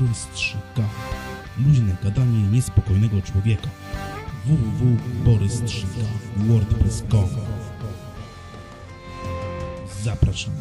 Borys 3K. Luźne gadanie niespokojnego człowieka. www.borys3k.wordpress.com Zapraszam.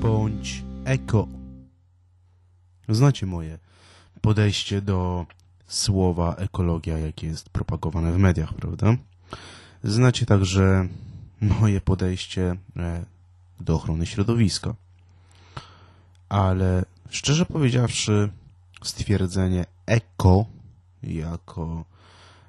bądź eko. Znacie moje podejście do słowa ekologia, jakie jest propagowane w mediach, prawda? Znacie także moje podejście e, do ochrony środowiska. Ale szczerze powiedziawszy, stwierdzenie eko jako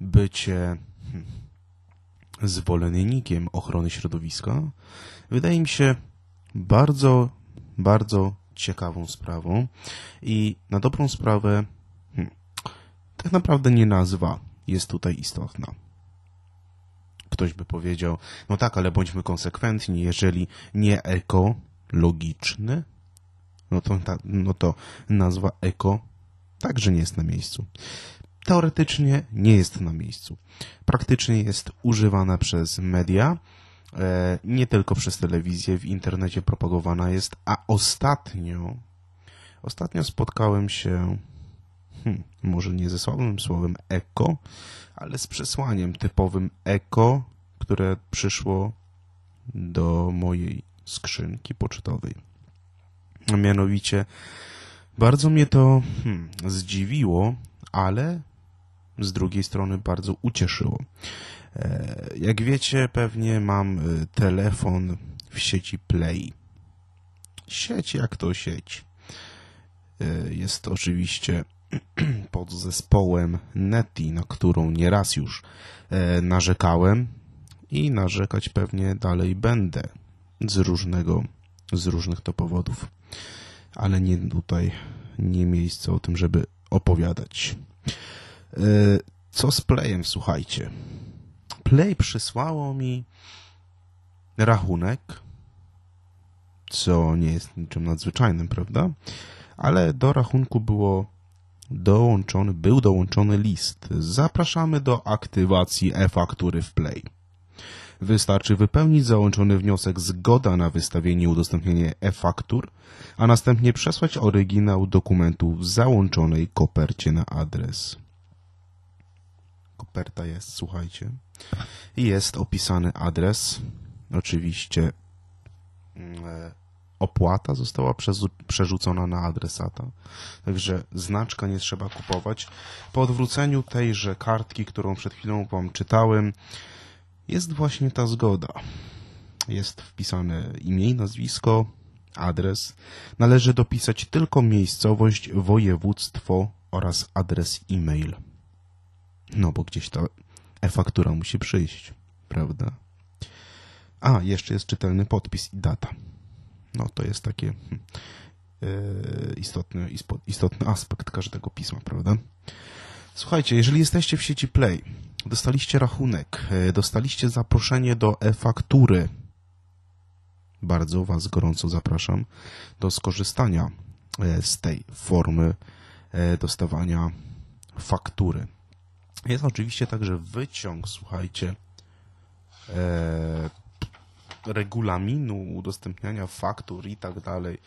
bycie hmm, zwolennikiem ochrony środowiska wydaje mi się bardzo, bardzo ciekawą sprawą i na dobrą sprawę hmm, tak naprawdę nie nazwa jest tutaj istotna. Ktoś by powiedział, no tak, ale bądźmy konsekwentni, jeżeli nie ekologiczny, no to, ta, no to nazwa eko także nie jest na miejscu. Teoretycznie nie jest na miejscu. Praktycznie jest używana przez media, e, nie tylko przez telewizję, w internecie propagowana jest, a ostatnio, ostatnio spotkałem się, hmm, może nie ze słabym słowem eko, ale z przesłaniem typowym eko, które przyszło do mojej skrzynki pocztowej. Mianowicie, bardzo mnie to hmm, zdziwiło, ale z drugiej strony bardzo ucieszyło. E, Jak wiecie, pewnie mam e, telefon w sieci Play. Sieć jak to sieć. E, Jest oczywiście pod zespołem Neti, na którą nieraz już narzekałem i narzekać pewnie dalej będę z różnego, z różnych to powodów. Ale nie tutaj, nie miejsce o tym, żeby opowiadać. E, Co z Playem, słuchajcie? Play przysłało mi rachunek, co nie jest niczym nadzwyczajnym, prawda? Ale do rachunku było dołączony, był dołączony list. Zapraszamy do aktywacji e-faktury w Play. Wystarczy wypełnić załączony wniosek zgoda na wystawienie i udostępnienie e-faktur, a następnie przesłać oryginał dokumentu w załączonej kopercie na adres. Koperta jest, słuchajcie. Jest opisany adres. Oczywiście mm, e, opłata została przerzucona na adresata. Także znaczka nie trzeba kupować. Po odwróceniu tejże kartki, którą przed chwilą wam czytałem, jest właśnie ta zgoda. Jest wpisane imię i nazwisko, adres. Należy dopisać tylko miejscowość, województwo oraz adres e-mail. No bo gdzieś ta e-faktura musi przyjść, prawda? A, jeszcze jest czytelny podpis i data. No to jest takie e, istotny, istotny aspekt każdego pisma, prawda? Słuchajcie, jeżeli jesteście w sieci Play, dostaliście rachunek, e, dostaliście zaproszenie do e-faktury, bardzo Was gorąco zapraszam do skorzystania e, z tej formy e, dostawania faktury. Jest oczywiście także wyciąg, słuchajcie, regulaminu udostępniania faktur i tak dalej,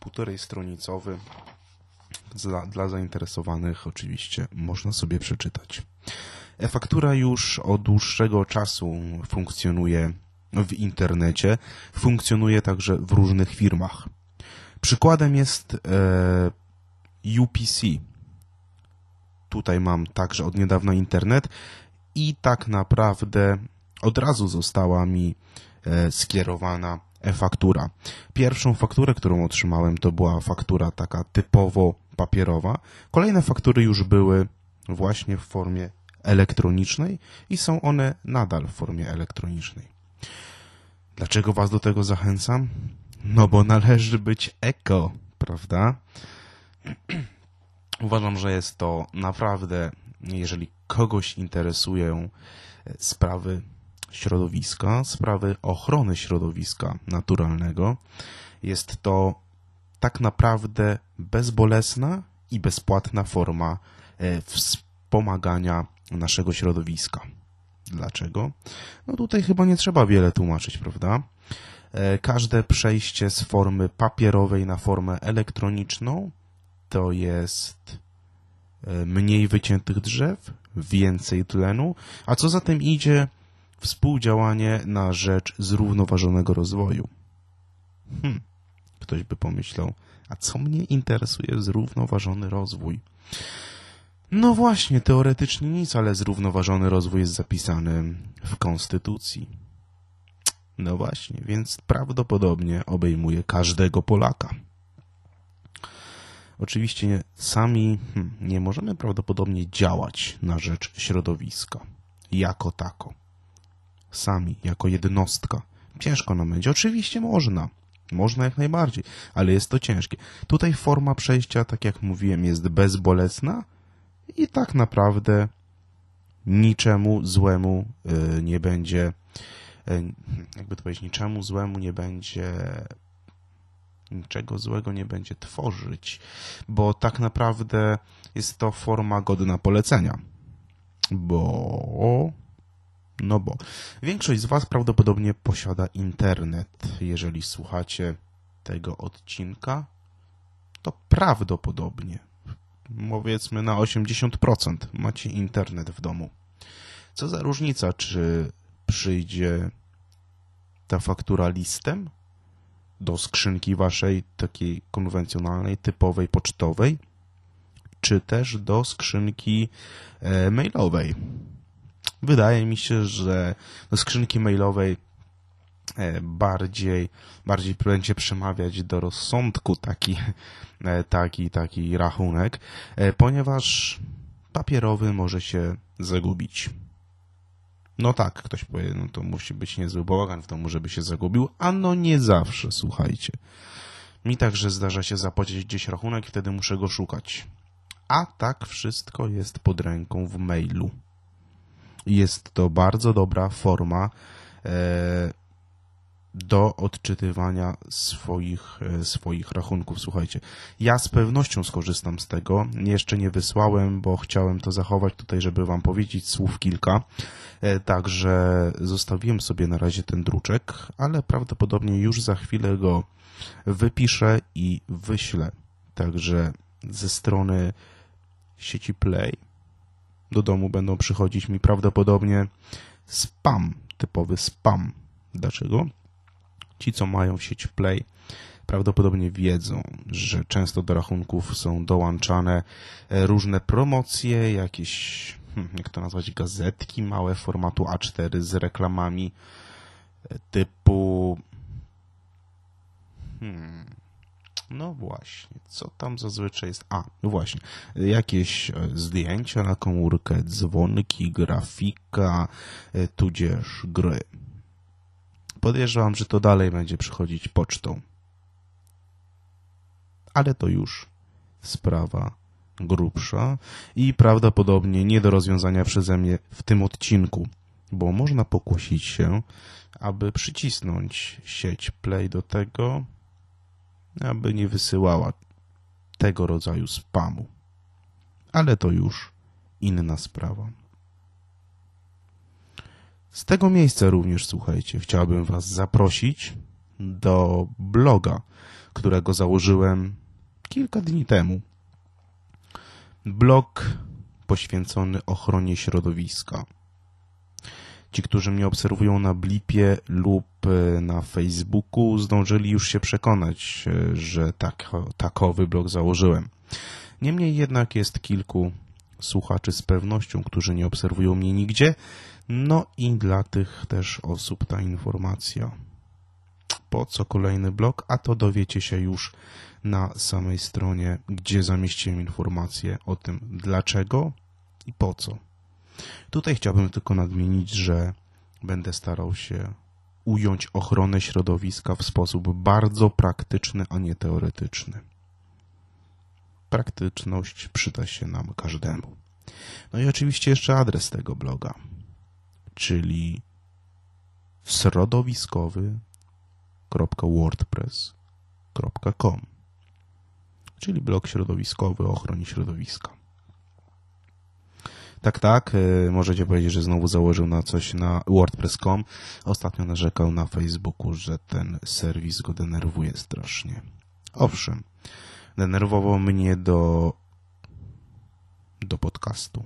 półtorej stronicowy. Dla, dla zainteresowanych oczywiście można sobie przeczytać. E-faktura już od dłuższego czasu funkcjonuje w internecie, funkcjonuje także w różnych firmach. Przykładem jest e, UPC, tutaj mam także od niedawna internet i tak naprawdę od razu została mi e, skierowana e-faktura. Pierwszą fakturę, którą otrzymałem, to była faktura taka typowo papierowa. Kolejne faktury już były właśnie w formie elektronicznej i są one nadal w formie elektronicznej. Dlaczego Was do tego zachęcam? No bo należy być eko, prawda? Uważam, że jest to naprawdę, jeżeli kogoś interesują e, sprawy środowiska, sprawy ochrony środowiska naturalnego, jest to tak naprawdę bezbolesna i bezpłatna forma e, wspomagania naszego środowiska. Dlaczego? No tutaj chyba nie trzeba wiele tłumaczyć, prawda? E, Każde przejście z formy papierowej na formę elektroniczną to jest e, mniej wyciętych drzew, więcej tlenu, a co za tym idzie, współdziałanie na rzecz zrównoważonego rozwoju. Hmm, ktoś by pomyślał, a co mnie interesuje zrównoważony rozwój? No właśnie, teoretycznie nic, ale zrównoważony rozwój jest zapisany w Konstytucji. No właśnie, więc prawdopodobnie obejmuje każdego Polaka. Oczywiście sami hmm, nie możemy prawdopodobnie działać na rzecz środowiska jako tako. Sami, jako jednostka. Ciężko nam będzie. Oczywiście można. Można jak najbardziej, ale jest to ciężkie. Tutaj forma przejścia, tak jak mówiłem, jest bezbolesna i tak naprawdę niczemu złemu y, nie będzie, y, jakby to powiedzieć, niczemu złemu nie będzie niczego złego nie będzie tworzyć, bo tak naprawdę jest to forma godna polecenia. Bo. No bo. Większość z Was prawdopodobnie posiada internet. Jeżeli słuchacie tego odcinka, to prawdopodobnie, powiedzmy na 80%, macie internet w domu. Co za różnica, czy przyjdzie ta faktura listem, do skrzynki waszej takiej konwencjonalnej, typowej, pocztowej, czy też do skrzynki e, mailowej. Wydaje mi się, że do skrzynki mailowej e, bardziej, bardziej będzie przemawiać do rozsądku taki, e, taki, taki rachunek, ponieważ papierowy może się zagubić. No tak, ktoś powie, no to musi być niezły bałagan w domu, żeby się zagubił, a no nie zawsze, słuchajcie. Mi także zdarza się zapłacić gdzieś rachunek wtedy muszę go szukać. A tak wszystko jest pod ręką w mailu. Jest to bardzo dobra forma e, do odczytywania swoich, e, swoich rachunków. Słuchajcie, ja z pewnością skorzystam z tego. Jeszcze nie wysłałem, bo chciałem to zachować tutaj, żeby Wam powiedzieć słów kilka. E, także zostawiłem sobie na razie ten druczek, ale prawdopodobnie już za chwilę go wypiszę i wyślę. Także ze strony sieci Play do domu będą przychodzić mi prawdopodobnie spam, typowy spam. Dlaczego? Ci, co mają sieć Play, prawdopodobnie wiedzą, że często do rachunków są dołączane e, różne promocje, jakieś, hmm, jak to nazwać, gazetki małe formatu A4 z reklamami e, typu. Hmm, no właśnie, co tam zazwyczaj jest? A, no właśnie, jakieś e, zdjęcia na komórkę, dzwonki, grafika, tudzież gry. Podejrzewam, że to dalej będzie przychodzić pocztą. Ale to już sprawa grubsza i prawdopodobnie nie do rozwiązania przeze mnie w tym odcinku, bo można pokusić się, aby przycisnąć sieć Play do tego, aby nie wysyłała tego rodzaju spamu. Ale to już inna sprawa. Z tego miejsca również, słuchajcie, chciałbym Was zaprosić do bloga, którego założyłem kilka dni temu. Blog poświęcony ochronie środowiska. Ci, którzy mnie obserwują na Blipie lub e, na Facebooku, zdążyli już się przekonać, e, że tak, takowy blog założyłem. Niemniej jednak jest kilku słuchaczy z pewnością, którzy nie obserwują mnie nigdzie, no i dla tych też osób ta informacja. Po co kolejny blok? A to dowiecie się już na samej stronie, gdzie zamieściłem informacje o tym dlaczego i po co. Tutaj chciałbym tylko nadmienić, że będę starał się ująć ochronę środowiska w sposób bardzo praktyczny, a nie teoretyczny. Praktyczność przyda się nam każdemu. No i oczywiście jeszcze adres tego bloga czyli środowiskowy.wordpress.com czyli blog środowiskowy o ochronie środowiska. Tak, tak, y, możecie powiedzieć, że znowu założył na coś na wordpress.com. Ostatnio narzekał na Facebooku, że ten serwis go denerwuje strasznie. Owszem, denerwował mnie do, do podcastu,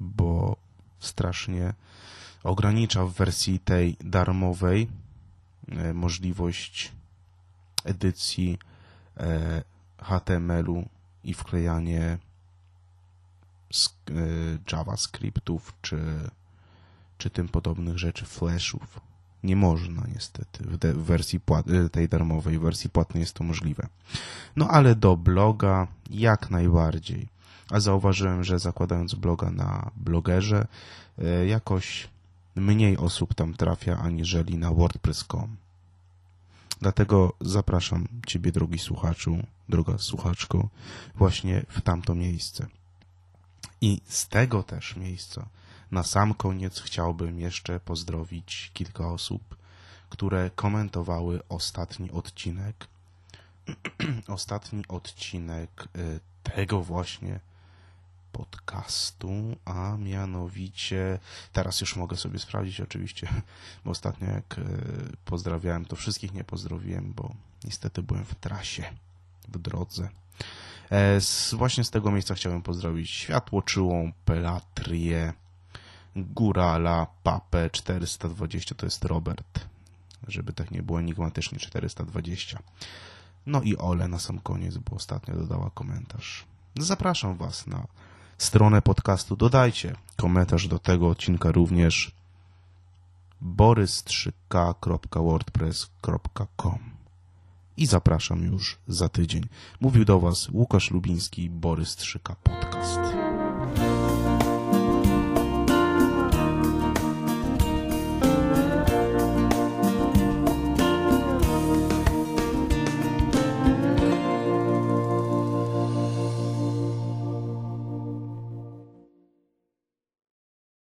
bo strasznie ogranicza w wersji tej darmowej e, możliwość edycji e, HTML-u i wklejanie JavaScriptów czy, czy tym podobnych rzeczy, flashów. Nie można niestety. W, wersji e, tej darmowej, wersji płatnej jest to możliwe. No ale do bloga jak najbardziej. A zauważyłem, że zakładając bloga na blogerze, e, jakoś mniej osób tam trafia aniżeli na wordpress.com. Dlatego zapraszam Ciebie, drogi słuchaczu, droga słuchaczko, właśnie w tamto miejsce. I z tego też miejsca na sam koniec chciałbym jeszcze pozdrowić kilka osób, które komentowały ostatni odcinek. ostatni odcinek y, tego właśnie podcastu, a mianowicie teraz już mogę sobie sprawdzić oczywiście, bo ostatnio jak y, pozdrawiałem, to wszystkich nie pozdrowiłem, bo niestety byłem w trasie, w drodze. E, z, właśnie z tego miejsca chciałem pozdrowić Światłoczyłą, Pelatrię, Górala, Papę 420, to jest Robert, żeby tak nie było enigmatycznie 420. No i Ole na sam koniec, bo ostatnio dodała komentarz. Zapraszam Was na stronę podcastu. Dodajcie komentarz do tego odcinka również borys3k.wordpress.com i zapraszam już za tydzień. Mówił do Was Łukasz Lubiński, Borys 3K Podcast.